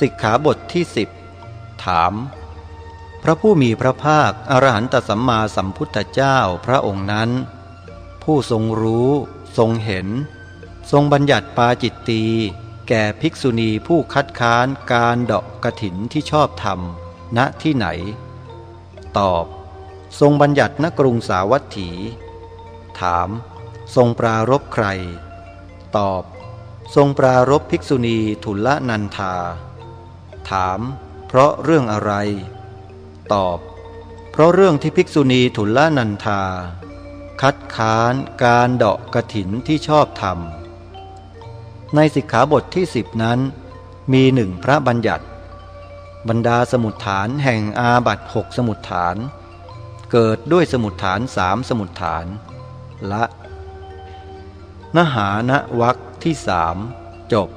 สิกขาบทที่สิบถาม พระผู้มีพระภาคอรหันตสัมมาสัมพุทธเจ้าพระองค์นั้น ผู้ทรงรู้ ทรงเห็น ทรงบัญญัติปาจิตตีแก่ภิกษุณีผู้คัดค้านการเดาะกระถินที่ชอบธรรม ณที่ไหน ตอบ ทรงบัญญัติณกรุงสาวัตถี ถาม ทรงปรารบใคร ตอบ ทรงปรารบภิกษุณีทุลนันธา ถาม เพราะเรื่องอะไร ตอบ เพราะเรื่องที่ภิกษุณีทุลนันธาคัดค้านการเดาะกระถินที่ชอบธรรม ในสิกขาบทที่สิบนั้น มีหนึ่งพระบัญญัติ บรรดาสมุดฐานแห่งอาบัตหกสมุดฐาน เกิดด้วยสมุดฐานสามสมุดฐาน ละ นหานวักที่สามจบ